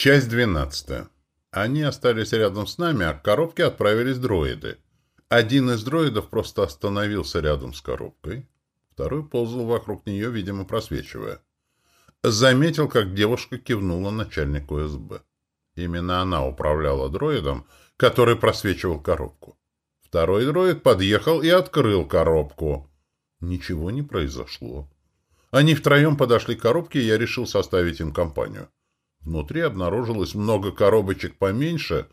Часть 12. Они остались рядом с нами, а к коробке отправились дроиды. Один из дроидов просто остановился рядом с коробкой, второй ползал вокруг нее, видимо, просвечивая. Заметил, как девушка кивнула начальнику СБ. Именно она управляла дроидом, который просвечивал коробку. Второй дроид подъехал и открыл коробку. Ничего не произошло. Они втроем подошли к коробке, и я решил составить им компанию. Внутри обнаружилось много коробочек поменьше,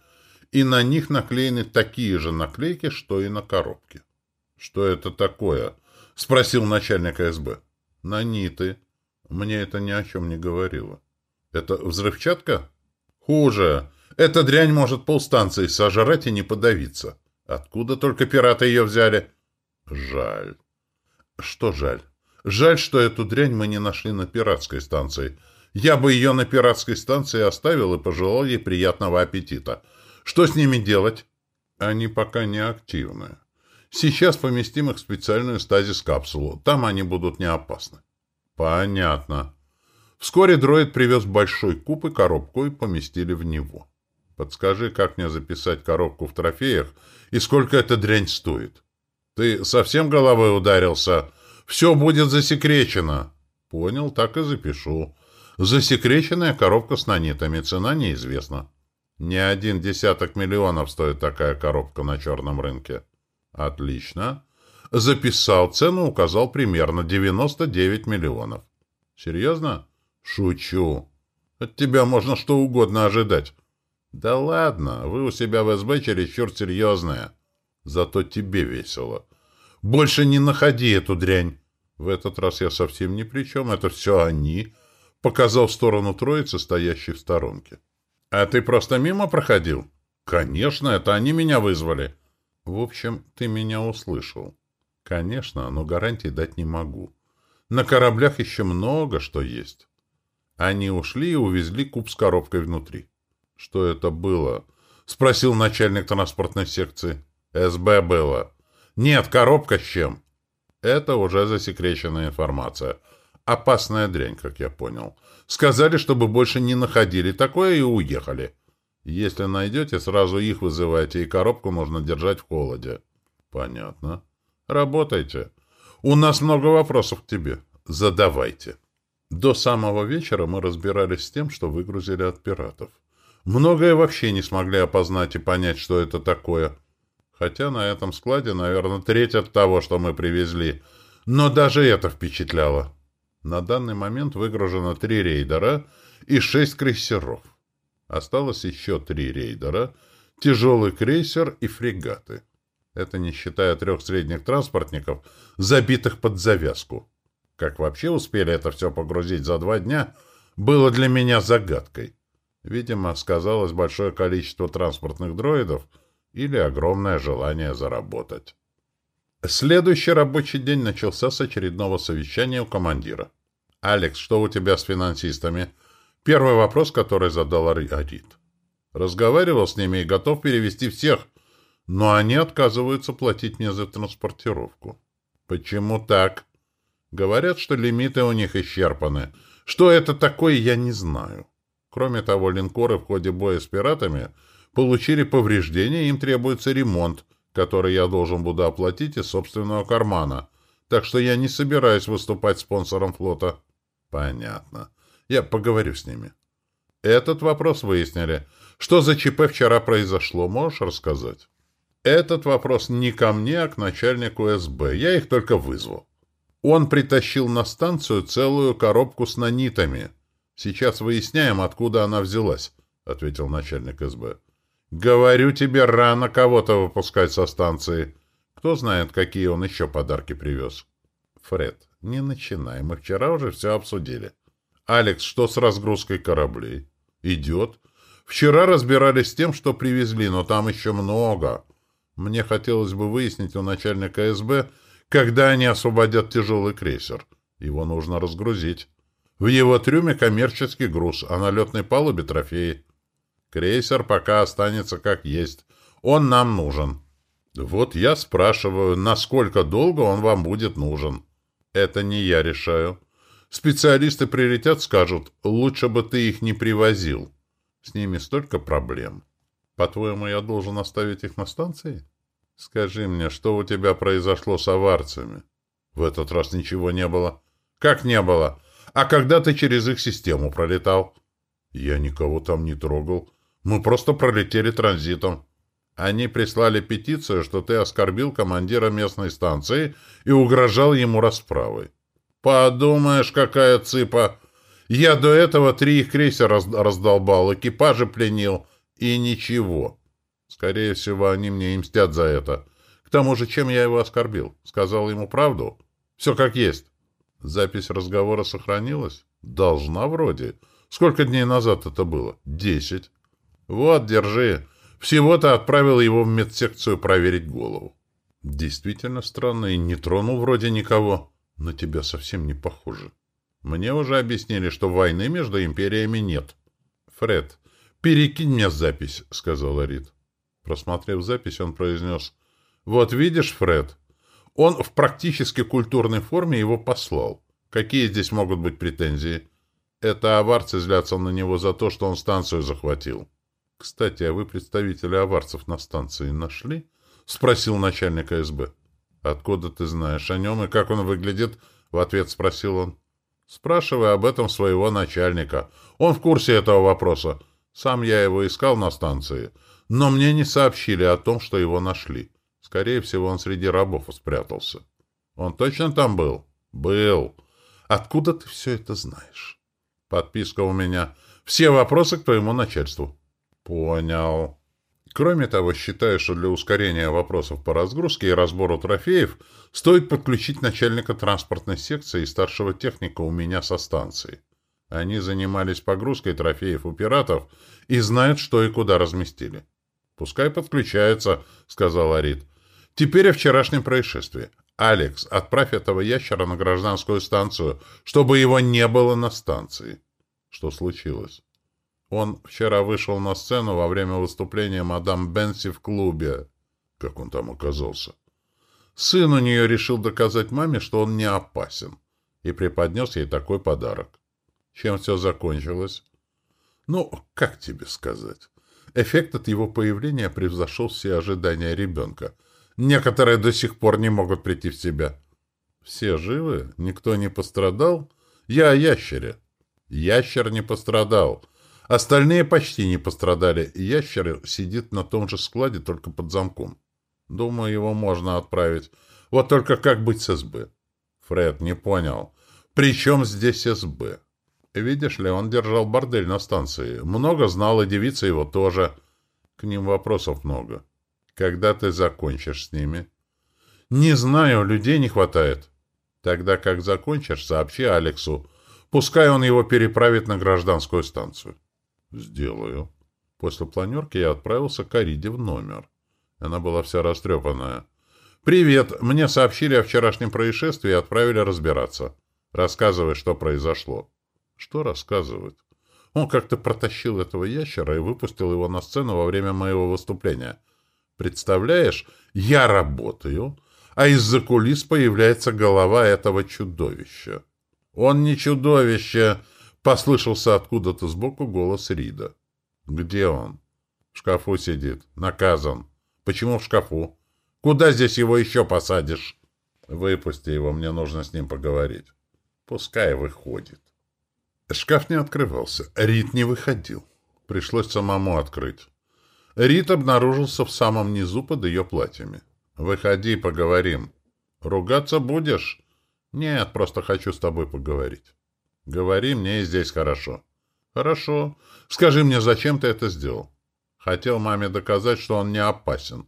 и на них наклеены такие же наклейки, что и на коробке. «Что это такое?» — спросил начальник СБ. «Наниты. Мне это ни о чем не говорило». «Это взрывчатка?» «Хуже. Эта дрянь может полстанции сожрать и не подавиться. Откуда только пираты ее взяли?» «Жаль». «Что жаль?» «Жаль, что эту дрянь мы не нашли на пиратской станции». Я бы ее на пиратской станции оставил и пожелал ей приятного аппетита. Что с ними делать? Они пока не активны. Сейчас поместим их в специальную стазис-капсулу. Там они будут не опасны. Понятно. Вскоре дроид привез большой куб и коробку и поместили в него. Подскажи, как мне записать коробку в трофеях и сколько эта дрянь стоит? Ты совсем головой ударился? Все будет засекречено. Понял, так и запишу. Засекреченная коробка с нанитами. Цена неизвестна. Не один десяток миллионов стоит такая коробка на черном рынке. Отлично. Записал цену, указал примерно 99 миллионов. Серьезно? Шучу. От тебя можно что угодно ожидать. Да ладно, вы у себя в СБ чересчур серьезные. Зато тебе весело. Больше не находи эту дрянь. В этот раз я совсем ни при чем. Это все они Показал в сторону троицы, стоящей в сторонке. «А ты просто мимо проходил?» «Конечно, это они меня вызвали». «В общем, ты меня услышал». «Конечно, но гарантий дать не могу. На кораблях еще много что есть». Они ушли и увезли куб с коробкой внутри. «Что это было?» — спросил начальник транспортной секции. «СБ было». «Нет, коробка с чем?» «Это уже засекреченная информация». Опасная дрянь, как я понял. Сказали, чтобы больше не находили такое и уехали. Если найдете, сразу их вызывайте, и коробку нужно держать в холоде. Понятно. Работайте. У нас много вопросов к тебе. Задавайте. До самого вечера мы разбирались с тем, что выгрузили от пиратов. Многое вообще не смогли опознать и понять, что это такое. Хотя на этом складе, наверное, треть от того, что мы привезли. Но даже это впечатляло. На данный момент выгружено три рейдера и шесть крейсеров. Осталось еще три рейдера, тяжелый крейсер и фрегаты. Это не считая трех средних транспортников, забитых под завязку. Как вообще успели это все погрузить за два дня, было для меня загадкой. Видимо, сказалось большое количество транспортных дроидов или огромное желание заработать. Следующий рабочий день начался с очередного совещания у командира. «Алекс, что у тебя с финансистами?» Первый вопрос, который задал Арит. Разговаривал с ними и готов перевести всех, но они отказываются платить мне за транспортировку. Почему так? Говорят, что лимиты у них исчерпаны. Что это такое, я не знаю. Кроме того, линкоры в ходе боя с пиратами получили повреждения, им требуется ремонт, который я должен буду оплатить из собственного кармана. Так что я не собираюсь выступать спонсором флота. Понятно. Я поговорю с ними. Этот вопрос выяснили. Что за ЧП вчера произошло, можешь рассказать? Этот вопрос не ко мне, а к начальнику СБ. Я их только вызвал. Он притащил на станцию целую коробку с нанитами. Сейчас выясняем, откуда она взялась, — ответил начальник СБ. Говорю тебе, рано кого-то выпускать со станции. Кто знает, какие он еще подарки привез. Фред, не начинай, мы вчера уже все обсудили. Алекс, что с разгрузкой кораблей? Идет. Вчера разбирались с тем, что привезли, но там еще много. Мне хотелось бы выяснить у начальника СБ, когда они освободят тяжелый крейсер. Его нужно разгрузить. В его трюме коммерческий груз, а на летной палубе трофеи. Крейсер пока останется как есть. Он нам нужен. Вот я спрашиваю, насколько долго он вам будет нужен? Это не я решаю. Специалисты прилетят, скажут, лучше бы ты их не привозил. С ними столько проблем. По-твоему, я должен оставить их на станции? Скажи мне, что у тебя произошло с аварцами? В этот раз ничего не было. Как не было? А когда ты через их систему пролетал? Я никого там не трогал. Мы просто пролетели транзитом. Они прислали петицию, что ты оскорбил командира местной станции и угрожал ему расправой. Подумаешь, какая цыпа! Я до этого три их крейсера раздолбал, экипажи пленил. И ничего. Скорее всего, они мне и мстят за это. К тому же, чем я его оскорбил? Сказал ему правду? Все как есть. Запись разговора сохранилась? Должна вроде. Сколько дней назад это было? Десять. Вот, держи. Всего-то отправил его в медсекцию проверить голову. Действительно странно, и не тронул вроде никого. На тебя совсем не похоже. Мне уже объяснили, что войны между империями нет. Фред, перекинь мне запись, сказала Рид. Просмотрев запись, он произнес. Вот видишь, Фред, он в практически культурной форме его послал. Какие здесь могут быть претензии? Это аварцы злятся на него за то, что он станцию захватил. Кстати, а вы представителя аварцев на станции нашли? Спросил начальник СБ. Откуда ты знаешь о нем и как он выглядит? В ответ спросил он. Спрашивай об этом своего начальника. Он в курсе этого вопроса. Сам я его искал на станции. Но мне не сообщили о том, что его нашли. Скорее всего, он среди рабов спрятался. Он точно там был? Был. Откуда ты все это знаешь? Подписка у меня. Все вопросы к твоему начальству. Понял. Кроме того, считаю, что для ускорения вопросов по разгрузке и разбору трофеев стоит подключить начальника транспортной секции и старшего техника у меня со станции. Они занимались погрузкой трофеев у пиратов и знают, что и куда разместили. «Пускай подключается», — сказал Арит. «Теперь о вчерашнем происшествии. Алекс, отправь этого ящера на гражданскую станцию, чтобы его не было на станции». «Что случилось?» Он вчера вышел на сцену во время выступления мадам Бенси в клубе. Как он там оказался? Сын у нее решил доказать маме, что он не опасен, и преподнес ей такой подарок. Чем все закончилось? Ну, как тебе сказать? Эффект от его появления превзошел все ожидания ребенка. Некоторые до сих пор не могут прийти в себя. Все живы? Никто не пострадал? Я о ящере. Ящер не пострадал. Остальные почти не пострадали. Ящер сидит на том же складе, только под замком. Думаю, его можно отправить. Вот только как быть с СБ? Фред не понял. При чем здесь СБ? Видишь ли, он держал бордель на станции. Много знал, и девица его тоже. К ним вопросов много. Когда ты закончишь с ними? Не знаю, людей не хватает. Тогда как закончишь, сообщи Алексу. Пускай он его переправит на гражданскую станцию. Сделаю. После планерки я отправился к Ариде в номер. Она была вся растрепанная. «Привет! Мне сообщили о вчерашнем происшествии и отправили разбираться. Рассказывай, что произошло». Что рассказывать? Он как-то протащил этого ящера и выпустил его на сцену во время моего выступления. Представляешь, я работаю, а из-за кулис появляется голова этого чудовища. «Он не чудовище!» — послышался откуда-то сбоку голос Рида. «Где он?» «В шкафу сидит. Наказан. Почему в шкафу? Куда здесь его еще посадишь?» «Выпусти его, мне нужно с ним поговорить». «Пускай выходит». Шкаф не открывался. Рит не выходил. Пришлось самому открыть. Рит обнаружился в самом низу под ее платьями. «Выходи, поговорим». «Ругаться будешь?» «Нет, просто хочу с тобой поговорить». «Говори, мне и здесь хорошо». «Хорошо. Скажи мне, зачем ты это сделал?» «Хотел маме доказать, что он не опасен.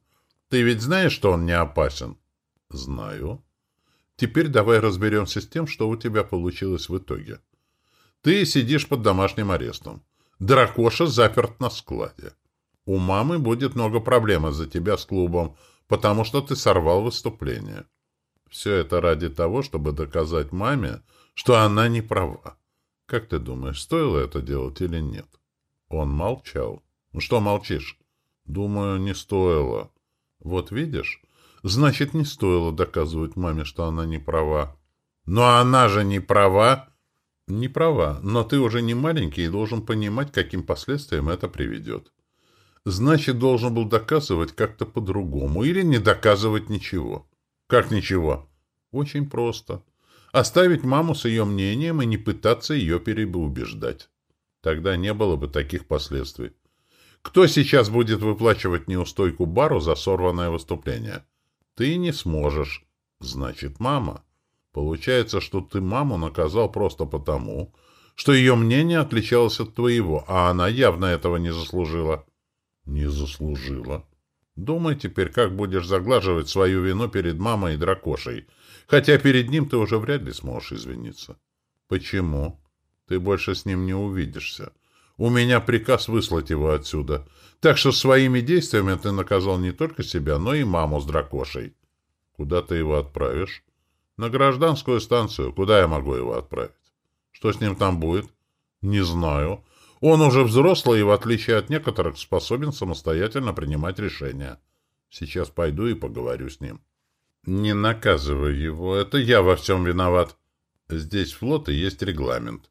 Ты ведь знаешь, что он не опасен?» «Знаю». «Теперь давай разберемся с тем, что у тебя получилось в итоге». Ты сидишь под домашним арестом. Дракоша заперт на складе. У мамы будет много проблем из-за тебя с клубом, потому что ты сорвал выступление. Все это ради того, чтобы доказать маме, что она не права. Как ты думаешь, стоило это делать или нет? Он молчал. Ну что молчишь? Думаю, не стоило. Вот видишь? Значит, не стоило доказывать маме, что она не права. Но она же не права. Не права, но ты уже не маленький и должен понимать, каким последствиям это приведет. Значит, должен был доказывать как-то по-другому или не доказывать ничего. Как ничего? Очень просто. Оставить маму с ее мнением и не пытаться ее переубеждать. Тогда не было бы таких последствий. Кто сейчас будет выплачивать неустойку бару за сорванное выступление? Ты не сможешь. Значит, мама. Получается, что ты маму наказал просто потому, что ее мнение отличалось от твоего, а она явно этого не заслужила. Не заслужила. Думай теперь, как будешь заглаживать свою вину перед мамой и дракошей. Хотя перед ним ты уже вряд ли сможешь извиниться. Почему? Ты больше с ним не увидишься. У меня приказ выслать его отсюда. Так что своими действиями ты наказал не только себя, но и маму с дракошей. Куда ты его отправишь? На гражданскую станцию. Куда я могу его отправить? Что с ним там будет? Не знаю. Он уже взрослый и, в отличие от некоторых, способен самостоятельно принимать решения. Сейчас пойду и поговорю с ним. Не наказывай его, это я во всем виноват. Здесь флот и есть регламент.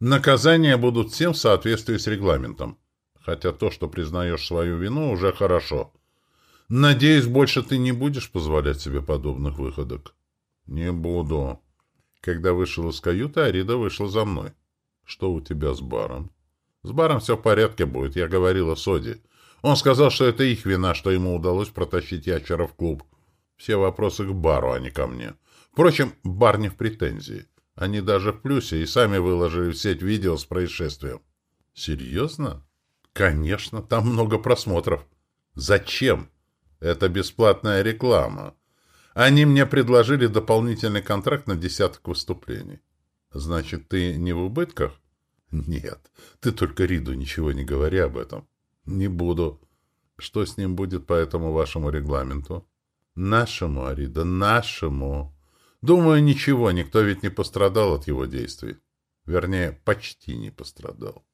Наказания будут всем в соответствии с регламентом. Хотя то, что признаешь свою вину, уже хорошо. Надеюсь, больше ты не будешь позволять себе подобных выходок? Не буду. Когда вышел из каюты, Арида вышла за мной. Что у тебя с баром? С баром все в порядке будет, я говорила Соди. Он сказал, что это их вина, что ему удалось протащить ящера в клуб. Все вопросы к бару, а не ко мне. Впрочем, бар не в претензии. Они даже в плюсе и сами выложили в сеть видео с происшествием. Серьезно? Конечно, там много просмотров. Зачем? Это бесплатная реклама. Они мне предложили дополнительный контракт на десяток выступлений. Значит, ты не в убытках? Нет, ты только Риду ничего не говори об этом. Не буду. Что с ним будет по этому вашему регламенту? Нашему, Арида, нашему. Думаю, ничего, никто ведь не пострадал от его действий. Вернее, почти не пострадал.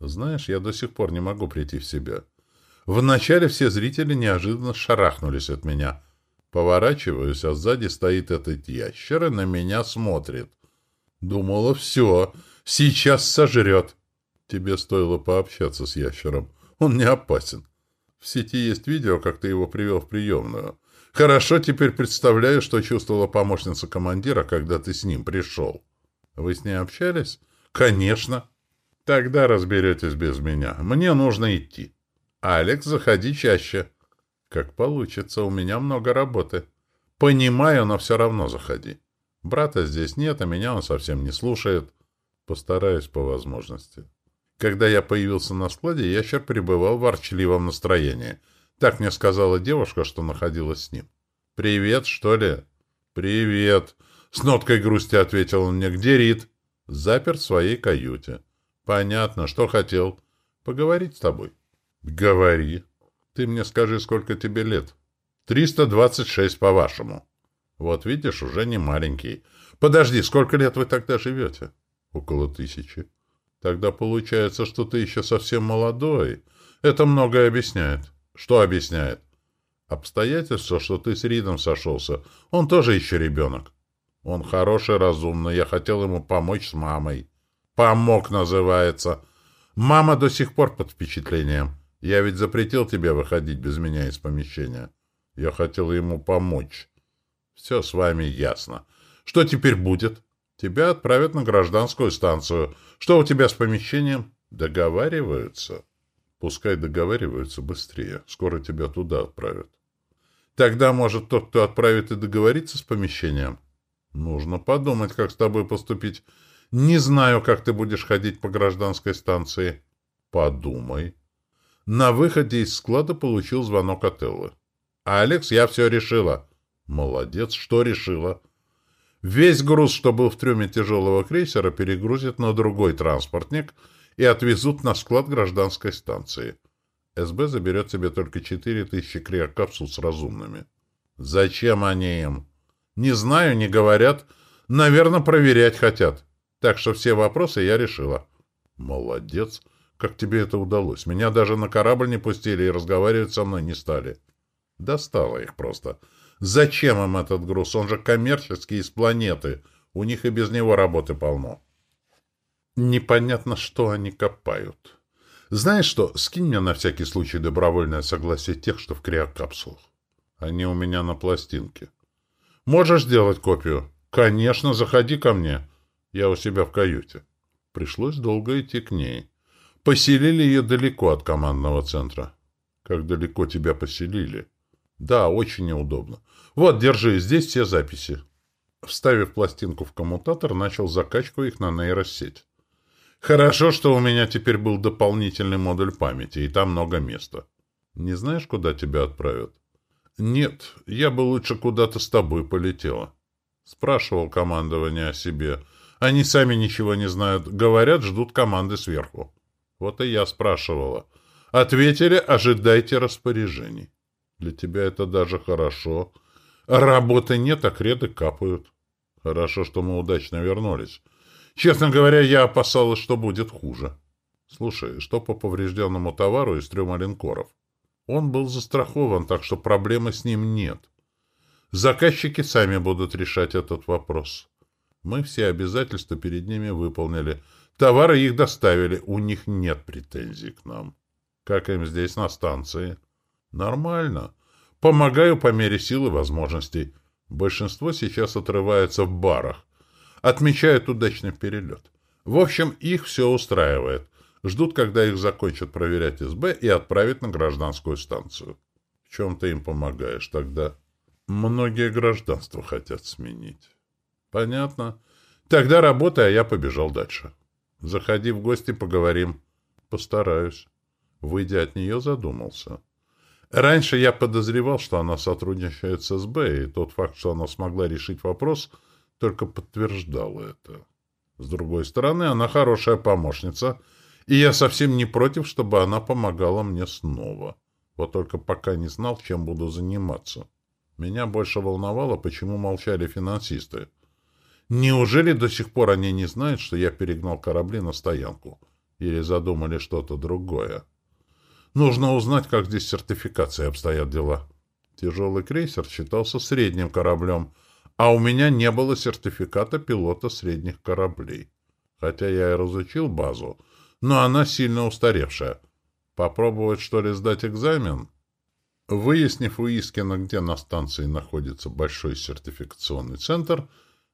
Знаешь, я до сих пор не могу прийти в себя. Вначале все зрители неожиданно шарахнулись от меня. Поворачиваюсь, а сзади стоит этот ящер и на меня смотрит. Думала, все, Сейчас сожрет. Тебе стоило пообщаться с ящером. Он не опасен. В сети есть видео, как ты его привел в приемную. Хорошо теперь представляю, что чувствовала помощница командира, когда ты с ним пришел. Вы с ней общались? Конечно. Тогда разберетесь без меня. Мне нужно идти. Алекс, заходи чаще. Как получится, у меня много работы. Понимаю, но все равно заходи. Брата здесь нет, а меня он совсем не слушает. Постараюсь по возможности. Когда я появился на складе, ящер пребывал в ворчливом настроении. Так мне сказала девушка, что находилась с ним. «Привет, что ли?» «Привет!» С ноткой грусти ответил он мне. «Где Рит?» «Заперт в своей каюте». «Понятно. Что хотел?» «Поговорить с тобой». «Говори. Ты мне скажи, сколько тебе лет?» «Триста двадцать шесть, по-вашему». «Вот видишь, уже не маленький. Подожди, сколько лет вы тогда живете?» Около тысячи. Тогда получается, что ты еще совсем молодой. Это многое объясняет. Что объясняет? Обстоятельство, что ты с Ридом сошелся. Он тоже еще ребенок. Он хороший, разумный. Я хотел ему помочь с мамой. Помог, называется. Мама до сих пор под впечатлением. Я ведь запретил тебе выходить без меня из помещения. Я хотел ему помочь. Все с вами ясно. Что теперь будет? Тебя отправят на гражданскую станцию. Что у тебя с помещением? Договариваются. Пускай договариваются быстрее. Скоро тебя туда отправят. Тогда, может, тот, кто отправит, и договориться с помещением? Нужно подумать, как с тобой поступить. Не знаю, как ты будешь ходить по гражданской станции. Подумай. На выходе из склада получил звонок от Эллы. «Алекс, я все решила». «Молодец, что решила?» Весь груз, что был в трюме тяжелого крейсера, перегрузят на другой транспортник и отвезут на склад гражданской станции. СБ заберет себе только 4000 криокапсул с разумными. Зачем они им? Не знаю, не говорят. Наверное, проверять хотят. Так что все вопросы я решила. Молодец. Как тебе это удалось? Меня даже на корабль не пустили и разговаривать со мной не стали. Достало их просто. Зачем им этот груз? Он же коммерческий из планеты. У них и без него работы полно. Непонятно, что они копают. Знаешь что, скинь мне на всякий случай добровольное согласие тех, что в криокапсулах. Они у меня на пластинке. Можешь сделать копию? Конечно, заходи ко мне. Я у себя в каюте. Пришлось долго идти к ней. Поселили ее далеко от командного центра. Как далеко тебя поселили? Да, очень неудобно. Вот, держи, здесь все записи. Вставив пластинку в коммутатор, начал закачку их на нейросеть. Хорошо, что у меня теперь был дополнительный модуль памяти, и там много места. Не знаешь, куда тебя отправят? Нет, я бы лучше куда-то с тобой полетела. Спрашивал командование о себе. Они сами ничего не знают. Говорят, ждут команды сверху. Вот и я спрашивала. Ответили, ожидайте распоряжений. Для тебя это даже хорошо. Работы нет, а креды капают. Хорошо, что мы удачно вернулись. Честно говоря, я опасалась, что будет хуже. Слушай, что по поврежденному товару из трюма линкоров? Он был застрахован, так что проблемы с ним нет. Заказчики сами будут решать этот вопрос. Мы все обязательства перед ними выполнили. Товары их доставили, у них нет претензий к нам. Как им здесь на станции? Нормально. Помогаю по мере сил и возможностей. Большинство сейчас отрывается в барах. Отмечают удачный перелет. В общем, их все устраивает. Ждут, когда их закончат проверять СБ и отправят на гражданскую станцию. В чем ты им помогаешь тогда? Многие гражданство хотят сменить. Понятно. Тогда работай, а я побежал дальше. Заходи в гости, поговорим. Постараюсь. Выйдя от нее, задумался. Раньше я подозревал, что она сотрудничает с СБ, и тот факт, что она смогла решить вопрос, только подтверждал это. С другой стороны, она хорошая помощница, и я совсем не против, чтобы она помогала мне снова. Вот только пока не знал, чем буду заниматься. Меня больше волновало, почему молчали финансисты. Неужели до сих пор они не знают, что я перегнал корабли на стоянку? Или задумали что-то другое? Нужно узнать, как здесь сертификация обстоят дела. Тяжелый крейсер считался средним кораблем, а у меня не было сертификата пилота средних кораблей. Хотя я и разучил базу, но она сильно устаревшая. Попробовать, что ли, сдать экзамен? Выяснив у Искина, где на станции находится большой сертификационный центр,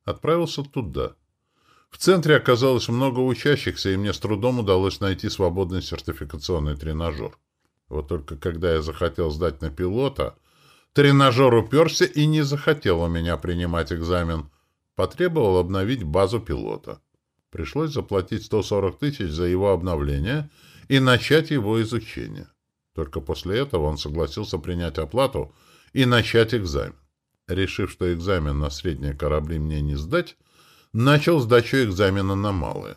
отправился туда. В центре оказалось много учащихся, и мне с трудом удалось найти свободный сертификационный тренажер. Вот только когда я захотел сдать на пилота, тренажер уперся и не захотел у меня принимать экзамен. Потребовал обновить базу пилота. Пришлось заплатить 140 тысяч за его обновление и начать его изучение. Только после этого он согласился принять оплату и начать экзамен. Решив, что экзамен на средние корабли мне не сдать, начал сдачу экзамена на малые.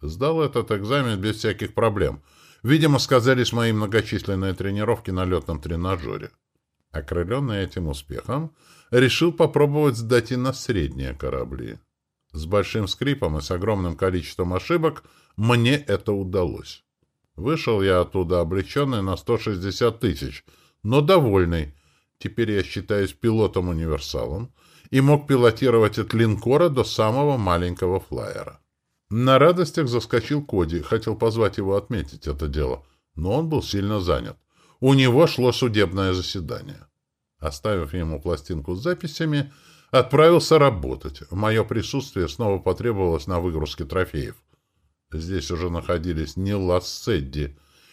Сдал этот экзамен без всяких проблем — Видимо, сказались мои многочисленные тренировки на летном тренажере. Окрыленный этим успехом, решил попробовать сдать и на средние корабли. С большим скрипом и с огромным количеством ошибок мне это удалось. Вышел я оттуда облегченный на 160 тысяч, но довольный. Теперь я считаюсь пилотом-универсалом и мог пилотировать от линкора до самого маленького флайера. На радостях заскочил Коди, хотел позвать его отметить это дело, но он был сильно занят. У него шло судебное заседание. Оставив ему пластинку с записями, отправился работать. Мое присутствие снова потребовалось на выгрузке трофеев. Здесь уже находились Нила с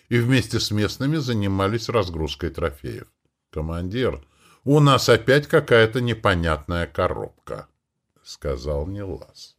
и вместе с местными занимались разгрузкой трофеев. «Командир, у нас опять какая-то непонятная коробка», — сказал Нилас.